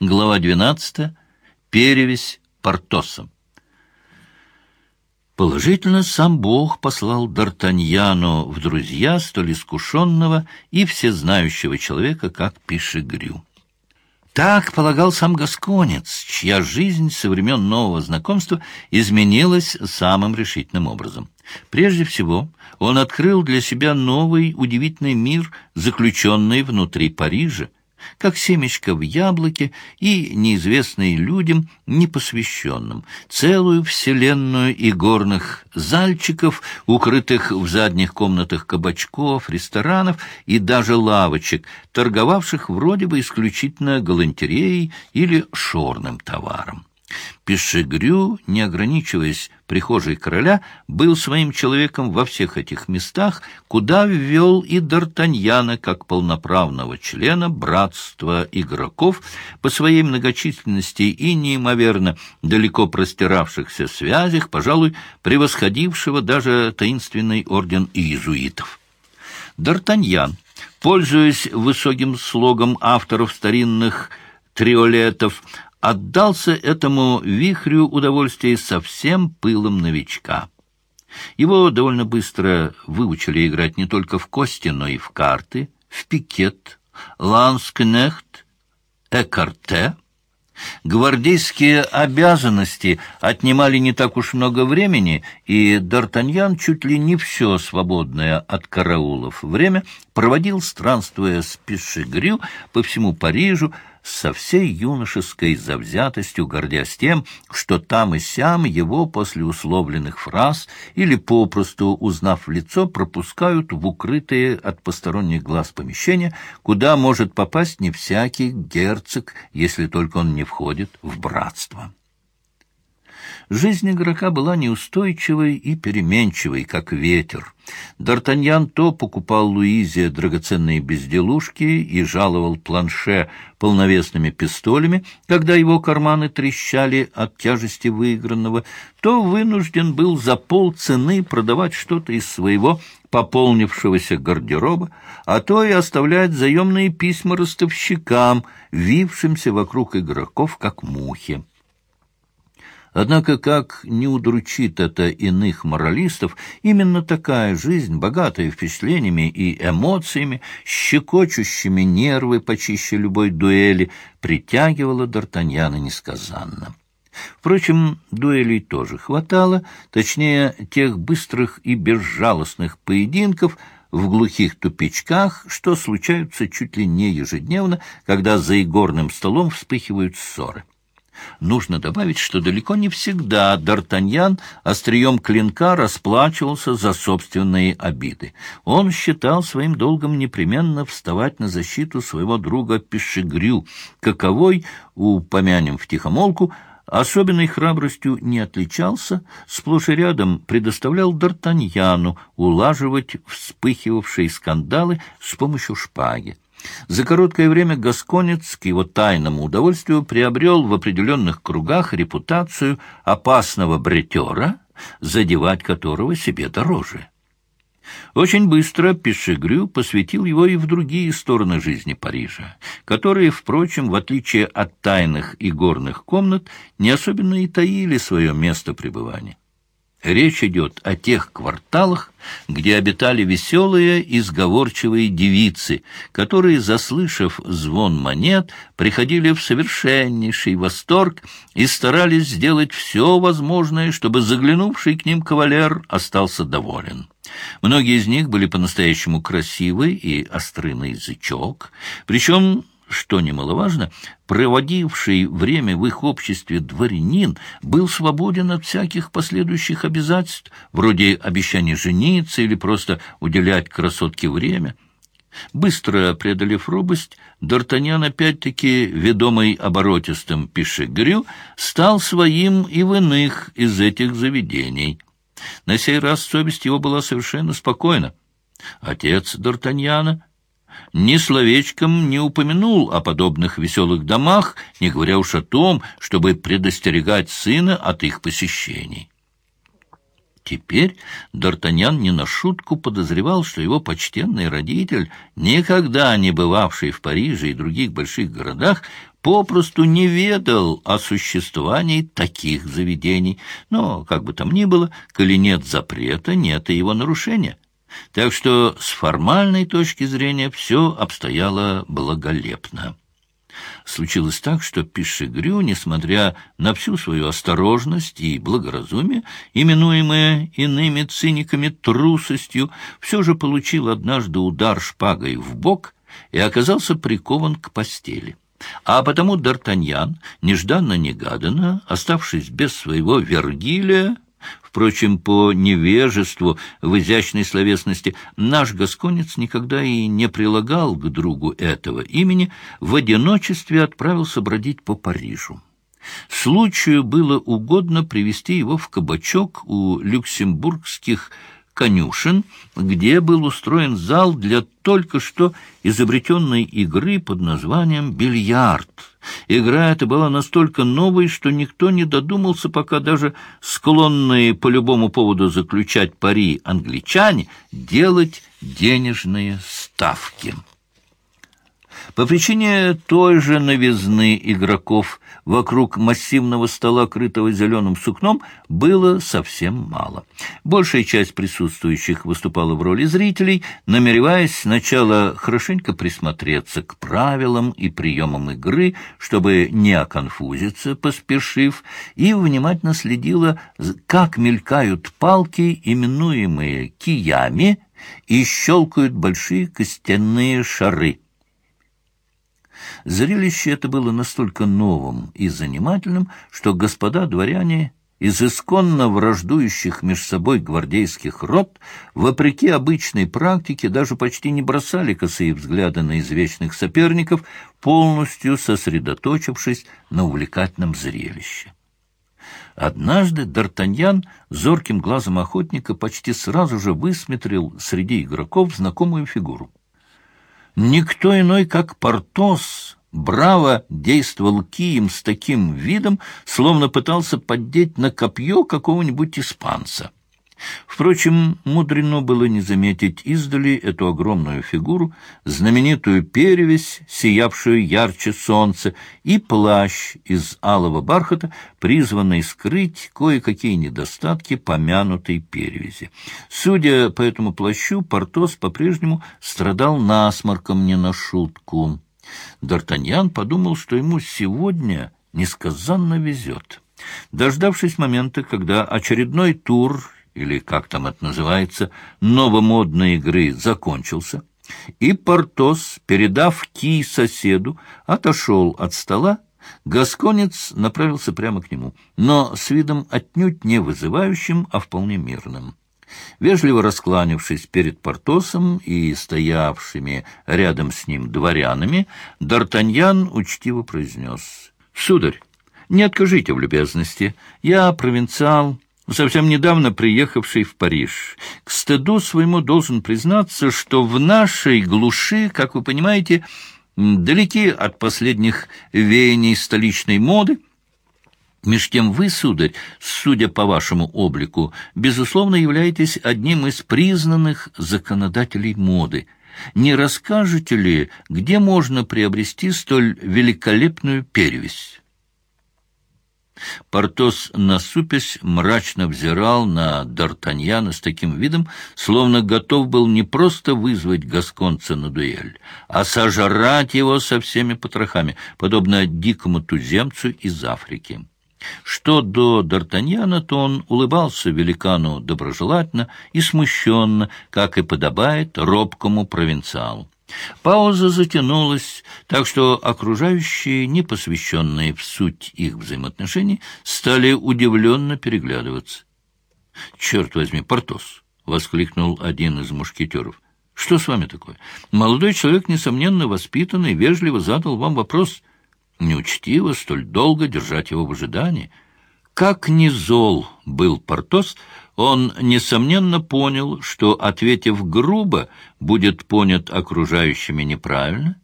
Глава 12. Перевесь Портосом. Положительно, сам Бог послал Д'Артаньяну в друзья столь искушенного и всезнающего человека, как Пишегрю. Так полагал сам Гасконец, чья жизнь со времен нового знакомства изменилась самым решительным образом. Прежде всего, он открыл для себя новый удивительный мир, заключенный внутри Парижа, как семечко в яблоке и неизвестный людям непосвященным, целую вселенную игорных зальчиков, укрытых в задних комнатах кабачков, ресторанов и даже лавочек, торговавших вроде бы исключительно галантереей или шорным товаром. Пешегрю, не ограничиваясь прихожей короля, был своим человеком во всех этих местах, куда ввел и Д'Артаньяна как полноправного члена братства игроков по своей многочисленности и неимоверно далеко простиравшихся связях, пожалуй, превосходившего даже таинственный орден иезуитов. Д'Артаньян, пользуясь высоким слогом авторов старинных триолетов, отдался этому вихрю удовольствия со всем пылом новичка. Его довольно быстро выучили играть не только в кости, но и в карты, в пикет, ланскнехт, экарте. Гвардейские обязанности отнимали не так уж много времени, и Д'Артаньян чуть ли не все свободное от караулов время проводил, странствуя с Пешегрю по всему Парижу, со всей юношеской завзятостью, гордясь тем, что там и сям его после условленных фраз или попросту, узнав лицо, пропускают в укрытые от посторонних глаз помещения, куда может попасть не всякий герцог, если только он не входит в братство. Жизнь игрока была неустойчивой и переменчивой, как ветер. Д'Артаньян то покупал Луизе драгоценные безделушки и жаловал планше полновесными пистолями, когда его карманы трещали от тяжести выигранного, то вынужден был за полцены продавать что-то из своего пополнившегося гардероба, а то и оставлять заемные письма ростовщикам, вившимся вокруг игроков, как мухи. Однако, как не удручит это иных моралистов, именно такая жизнь, богатая впечатлениями и эмоциями, щекочущими нервы почище любой дуэли, притягивала Д'Артаньяна несказанно. Впрочем, дуэлей тоже хватало, точнее, тех быстрых и безжалостных поединков в глухих тупичках, что случаются чуть ли не ежедневно, когда за игорным столом вспыхивают ссоры. Нужно добавить, что далеко не всегда Д'Артаньян острием клинка расплачивался за собственные обиды. Он считал своим долгом непременно вставать на защиту своего друга Пешегрю, каковой, упомянем втихомолку, особенной храбростью не отличался, сплошь и рядом предоставлял Д'Артаньяну улаживать вспыхивавшие скандалы с помощью шпаги. За короткое время Гасконец к его тайному удовольствию приобрел в определенных кругах репутацию опасного бретера, задевать которого себе дороже. Очень быстро Пешегрю посвятил его и в другие стороны жизни Парижа, которые, впрочем, в отличие от тайных и горных комнат, не особенно и таили свое место пребывания. Речь идет о тех кварталах, где обитали веселые и сговорчивые девицы, которые, заслышав звон монет, приходили в совершеннейший восторг и старались сделать все возможное, чтобы заглянувший к ним кавалер остался доволен. Многие из них были по-настоящему красивы и остры на язычок, причем что немаловажно, проводивший время в их обществе дворянин был свободен от всяких последующих обязательств, вроде обещания жениться или просто уделять красотке время. Быстро преодолев робость, Д'Артаньян опять-таки, ведомый оборотистым пишегрю, стал своим и в иных из этих заведений. На сей раз совесть его была совершенно спокойна. Отец Д'Артаньяна ни словечком не упомянул о подобных веселых домах, не говоря уж о том, чтобы предостерегать сына от их посещений. Теперь Д'Артаньян не на шутку подозревал, что его почтенный родитель, никогда не бывавший в Париже и других больших городах, попросту не ведал о существовании таких заведений. Но, как бы там ни было, коли нет запрета, нет и его нарушения. Так что с формальной точки зрения все обстояло благолепно. Случилось так, что Пишегрю, несмотря на всю свою осторожность и благоразумие, именуемое иными циниками трусостью, все же получил однажды удар шпагой в бок и оказался прикован к постели. А потому Д'Артаньян, нежданно-негаданно, оставшись без своего Вергилия, Впрочем, по невежеству в изящной словесности наш гасконец никогда и не прилагал к другу этого имени, в одиночестве отправился бродить по Парижу. Случаю было угодно привести его в кабачок у люксембургских конюшен, где был устроен зал для только что изобретенной игры под названием «Бильярд». Игра эта была настолько новой, что никто не додумался, пока даже склонные по любому поводу заключать пари англичане делать денежные ставки. По причине той же новизны игроков вокруг массивного стола, крытого зеленым сукном, было совсем мало. Большая часть присутствующих выступала в роли зрителей, намереваясь сначала хорошенько присмотреться к правилам и приемам игры, чтобы не оконфузиться, поспешив, и внимательно следила, как мелькают палки, именуемые киями, и щелкают большие костяные шары — Зрелище это было настолько новым и занимательным, что господа дворяне из исконно враждующих меж собой гвардейских рот, вопреки обычной практике, даже почти не бросали косые взгляды на извечных соперников, полностью сосредоточившись на увлекательном зрелище. Однажды Д'Артаньян зорким глазом охотника почти сразу же высмотрел среди игроков знакомую фигуру. Никто иной, как Портос, браво действовал кием с таким видом, словно пытался поддеть на копье какого-нибудь испанца. Впрочем, мудрено было не заметить издали эту огромную фигуру, знаменитую перевесь, сиявшую ярче солнца, и плащ из алого бархата, призванный скрыть кое-какие недостатки помянутой перевязи. Судя по этому плащу, Портос по-прежнему страдал насморком не на шутку. Д'Артаньян подумал, что ему сегодня несказанно везет. Дождавшись момента, когда очередной тур или как там это называется, новомодной игры закончился, и Портос, передав ки соседу, отошел от стола, Гасконец направился прямо к нему, но с видом отнюдь не вызывающим, а вполне мирным. Вежливо раскланившись перед Портосом и стоявшими рядом с ним дворянами, Д'Артаньян учтиво произнес. — Сударь, не откажите в любезности. Я провинциал, совсем недавно приехавший в Париж. К стыду своему должен признаться, что в нашей глуши, как вы понимаете, далеки от последних веяний столичной моды, Меж тем вы, сударь, судя по вашему облику, безусловно, являетесь одним из признанных законодателей моды. Не расскажете ли, где можно приобрести столь великолепную перевесь? Портос, насупясь, мрачно взирал на Д'Артаньяна с таким видом, словно готов был не просто вызвать гасконца на дуэль, а сожрать его со всеми потрохами, подобно дикому туземцу из Африки. Что до Д'Артаньяна, то он улыбался великану доброжелательно и смущенно, как и подобает робкому провинциалу. Пауза затянулась, так что окружающие, не посвященные в суть их взаимоотношений, стали удивленно переглядываться. — Черт возьми, Портос! — воскликнул один из мушкетеров. — Что с вами такое? Молодой человек, несомненно, воспитанный, вежливо задал вам вопрос. Неучтиво столь долго держать его в ожидании. Как ни зол был Портос, — он, несомненно, понял, что, ответив грубо, будет понят окружающими неправильно.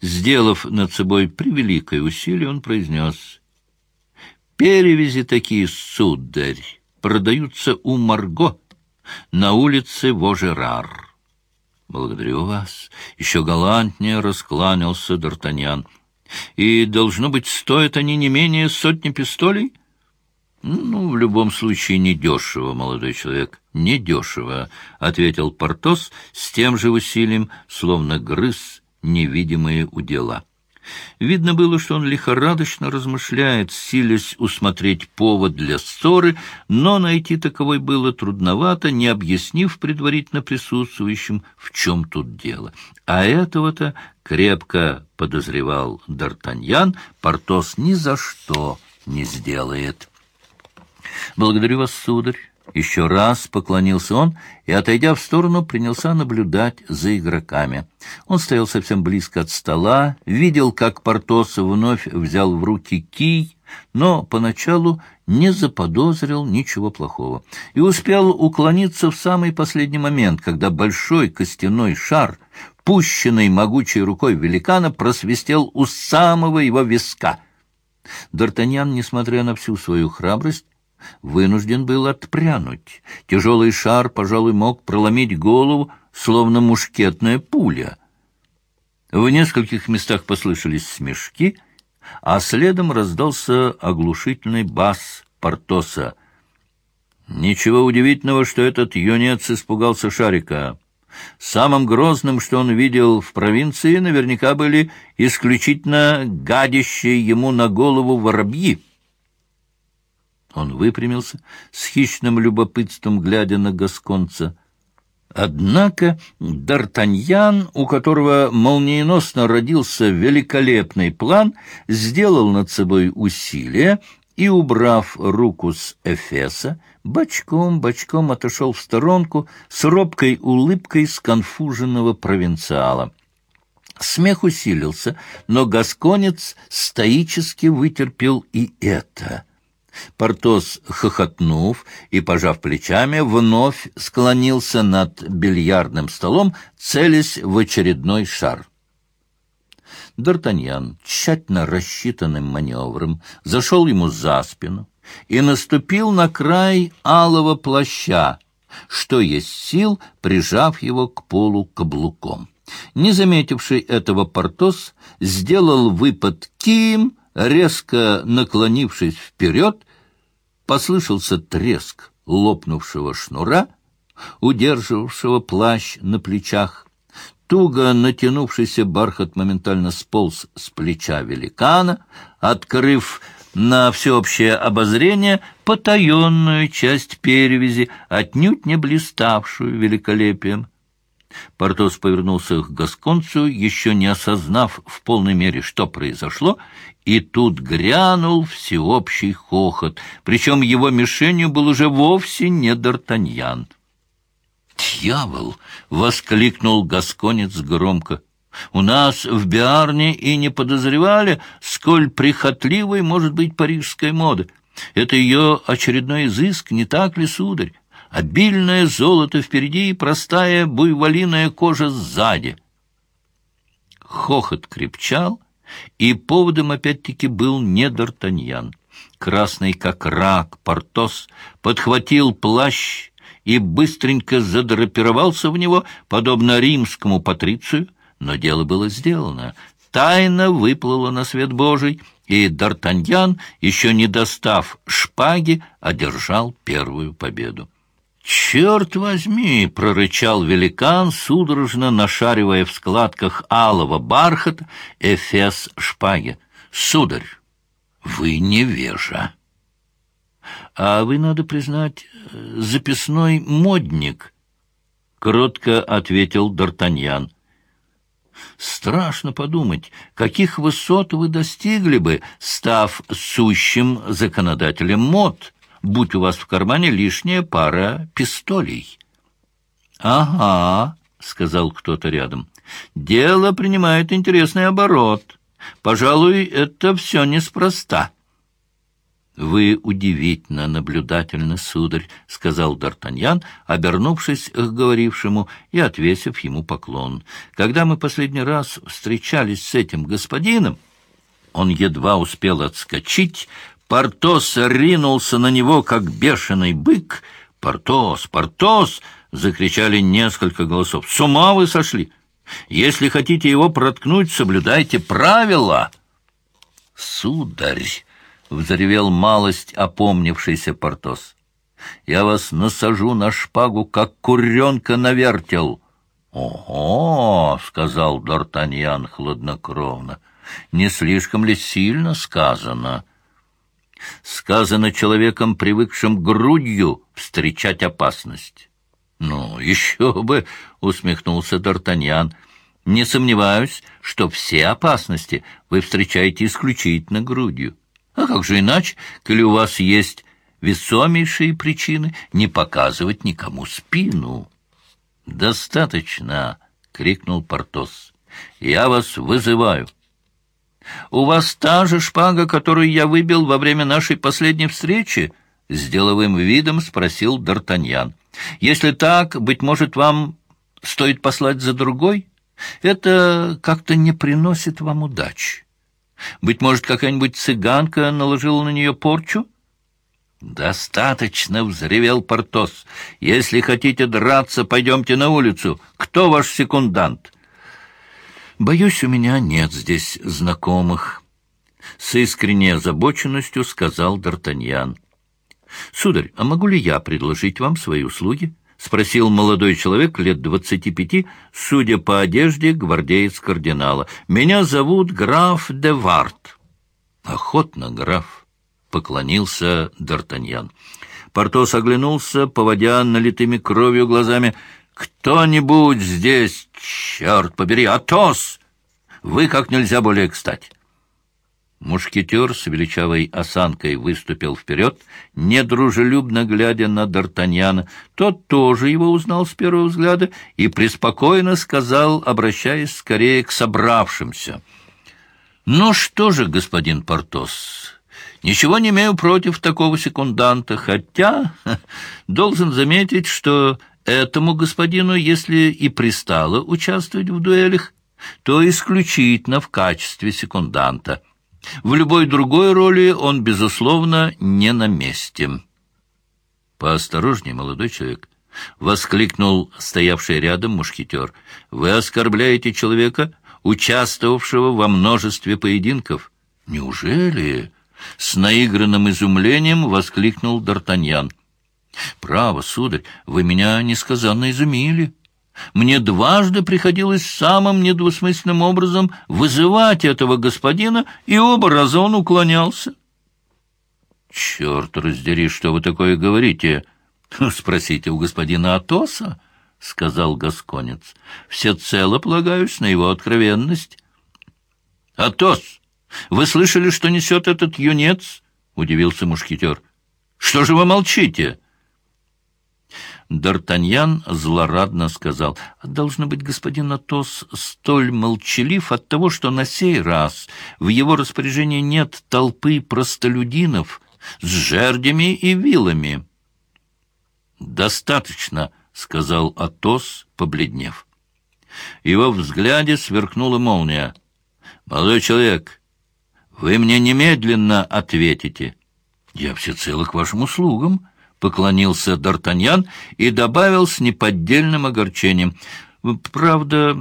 Сделав над собой превеликое усилие, он произнес «Перевязи такие, сударь, продаются у Марго на улице Вожерар. Благодарю вас. Еще галантнее раскланялся Д'Артаньян. И, должно быть, стоят они не менее сотни пистолей? Ну, в любом случае, недешево, молодой человек, недешево, — ответил Портос с тем же усилием, словно грыз невидимые удела. Видно было, что он лихорадочно размышляет, силясь усмотреть повод для ссоры, но найти таковой было трудновато, не объяснив предварительно присутствующим, в чем тут дело. А этого-то крепко подозревал Д'Артаньян, Портос ни за что не сделает. «Благодарю вас, сударь». Еще раз поклонился он и, отойдя в сторону, принялся наблюдать за игроками. Он стоял совсем близко от стола, видел, как Портос вновь взял в руки кий, но поначалу не заподозрил ничего плохого и успел уклониться в самый последний момент, когда большой костяной шар, пущенный могучей рукой великана, просвистел у самого его виска. Д'Артаньян, несмотря на всю свою храбрость, вынужден был отпрянуть. Тяжелый шар, пожалуй, мог проломить голову, словно мушкетная пуля. В нескольких местах послышались смешки, а следом раздался оглушительный бас Портоса. Ничего удивительного, что этот юнец испугался шарика. Самым грозным, что он видел в провинции, наверняка были исключительно гадящие ему на голову воробьи. Он выпрямился, с хищным любопытством глядя на Гасконца. Однако Д'Артаньян, у которого молниеносно родился великолепный план, сделал над собой усилие и, убрав руку с Эфеса, бочком-бочком отошел в сторонку с робкой улыбкой сконфуженного провинциала. Смех усилился, но гасконец стоически вытерпел и это — Портос, хохотнув и пожав плечами, вновь склонился над бильярдным столом, целясь в очередной шар. Д'Артаньян тщательно рассчитанным маневром зашел ему за спину и наступил на край алого плаща, что есть сил, прижав его к полу каблуком. Не заметивший этого Портос сделал выпад кием, резко наклонившись вперед, послышался треск лопнувшего шнура, удерживавшего плащ на плечах. Туго натянувшийся бархат моментально сполз с плеча великана, открыв на всеобщее обозрение потаенную часть перевязи, отнюдь не блиставшую великолепием. Портос повернулся к Гасконцу, еще не осознав в полной мере, что произошло, и тут грянул всеобщий хохот, причем его мишенью был уже вовсе не Д'Артаньян. «Дьявол!» — воскликнул Гасконец громко. «У нас в Биарне и не подозревали, сколь прихотливой может быть парижская мода. Это ее очередной изыск, не так ли, сударь? Обильное золото впереди и простая буйволиная кожа сзади». Хохот крепчал, и поводом опять-таки был не Д'Артаньян. Красный как рак Портос подхватил плащ и быстренько задрапировался в него, подобно римскому патрицию, но дело было сделано. Тайна выплыла на свет Божий, и Д'Артаньян, еще не достав шпаги, одержал первую победу. «Черт возьми!» — прорычал великан, судорожно нашаривая в складках алого бархата эфес шпаги. «Сударь, вы невежа!» «А вы, надо признать, записной модник», — кротко ответил Д'Артаньян. «Страшно подумать, каких высот вы достигли бы, став сущим законодателем мод» будь у вас в кармане лишняя пара пистолей. — Ага, — сказал кто-то рядом, — дело принимает интересный оборот. Пожалуй, это все неспроста. — Вы удивительно наблюдательны, сударь, — сказал Д'Артаньян, обернувшись к говорившему и отвесив ему поклон. — Когда мы последний раз встречались с этим господином, он едва успел отскочить, Портос ринулся на него, как бешеный бык. «Портос! Портос!» — закричали несколько голосов. «С ума вы сошли! Если хотите его проткнуть, соблюдайте правила!» «Сударь!» — взревел малость опомнившийся Портос. «Я вас насажу на шпагу, как куренка на вертел!» «Ого!» — сказал Д'Артаньян хладнокровно. «Не слишком ли сильно сказано?» «Сказано человеком, привыкшим грудью встречать опасность». «Ну, еще бы!» — усмехнулся Д'Артаньян. «Не сомневаюсь, что все опасности вы встречаете исключительно грудью. А как же иначе, коли у вас есть весомейшие причины не показывать никому спину?» «Достаточно!» — крикнул Портос. «Я вас вызываю». «У вас та же шпага, которую я выбил во время нашей последней встречи?» — с деловым видом спросил Д'Артаньян. Если так, быть может, вам стоит послать за другой? Это как-то не приносит вам удачи. Быть может, какая-нибудь цыганка наложила на нее порчу? «Достаточно!» — взревел Портос. «Если хотите драться, пойдемте на улицу. Кто ваш секундант?» «Боюсь, у меня нет здесь знакомых», — с искренней озабоченностью сказал Д'Артаньян. «Сударь, а могу ли я предложить вам свои услуги?» — спросил молодой человек лет двадцати пяти, судя по одежде, гвардеец кардинала. «Меня зовут граф де Варт». «Охотно, граф», — поклонился Д'Артаньян. Портос оглянулся, поводя налитыми кровью глазами. «Кто-нибудь здесь, черт побери, Атос! Вы как нельзя более кстати». Мушкетер с величавой осанкой выступил вперед, недружелюбно глядя на Д'Артаньяна. Тот тоже его узнал с первого взгляда и преспокойно сказал, обращаясь скорее к собравшимся. «Ну что же, господин Портос, ничего не имею против такого секунданта, хотя должен заметить, что этому господину, если и пристало участвовать в дуэлях, то исключительно в качестве секунданта». В любой другой роли он, безусловно, не на месте. «Поосторожней, молодой человек!» — воскликнул стоявший рядом мушкетер. «Вы оскорбляете человека, участвовавшего во множестве поединков». «Неужели?» — с наигранным изумлением воскликнул Д'Артаньян. «Право, сударь, вы меня несказанно изумили». Мне дважды приходилось самым недвусмысленным образом вызывать этого господина, и оба раза он уклонялся. — Черт раздери, что вы такое говорите? — Спросите у господина Атоса, — сказал Гасконец. — Всецело полагаюсь на его откровенность. — Атос, вы слышали, что несет этот юнец? — удивился мушкетер. — Что же вы молчите? — Д'Артаньян злорадно сказал, «Должно быть, господин Атос столь молчалив от того, что на сей раз в его распоряжении нет толпы простолюдинов с жердями и вилами». «Достаточно», — сказал Атос, побледнев. Его взгляде сверкнула молния. «Молодой человек, вы мне немедленно ответите». «Я всецело к вашим услугам», — поклонился Д'Артаньян и добавил с неподдельным огорчением. «Правда...»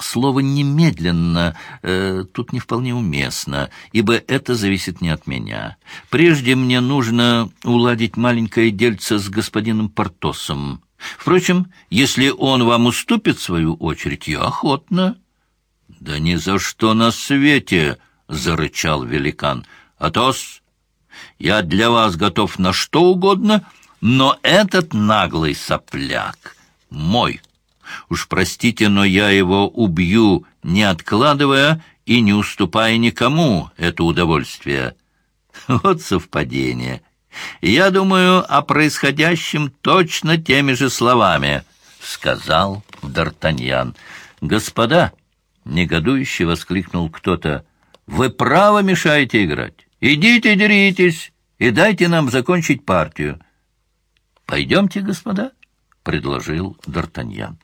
Слово «немедленно» э, тут не вполне уместно, ибо это зависит не от меня. Прежде мне нужно уладить маленькое дельце с господином Портосом. Впрочем, если он вам уступит свою очередь, я охотно. — Да ни за что на свете! — зарычал великан. — Атос, я для вас готов на что угодно, но этот наглый сопляк мой. Уж простите, но я его убью, не откладывая и не уступая никому это удовольствие. Вот совпадение. Я думаю о происходящем точно теми же словами, — сказал Д'Артаньян. Господа, — негодующе воскликнул кто-то, — вы право мешаете играть. Идите, деритесь, и дайте нам закончить партию. — Пойдемте, господа, — предложил Д'Артаньян.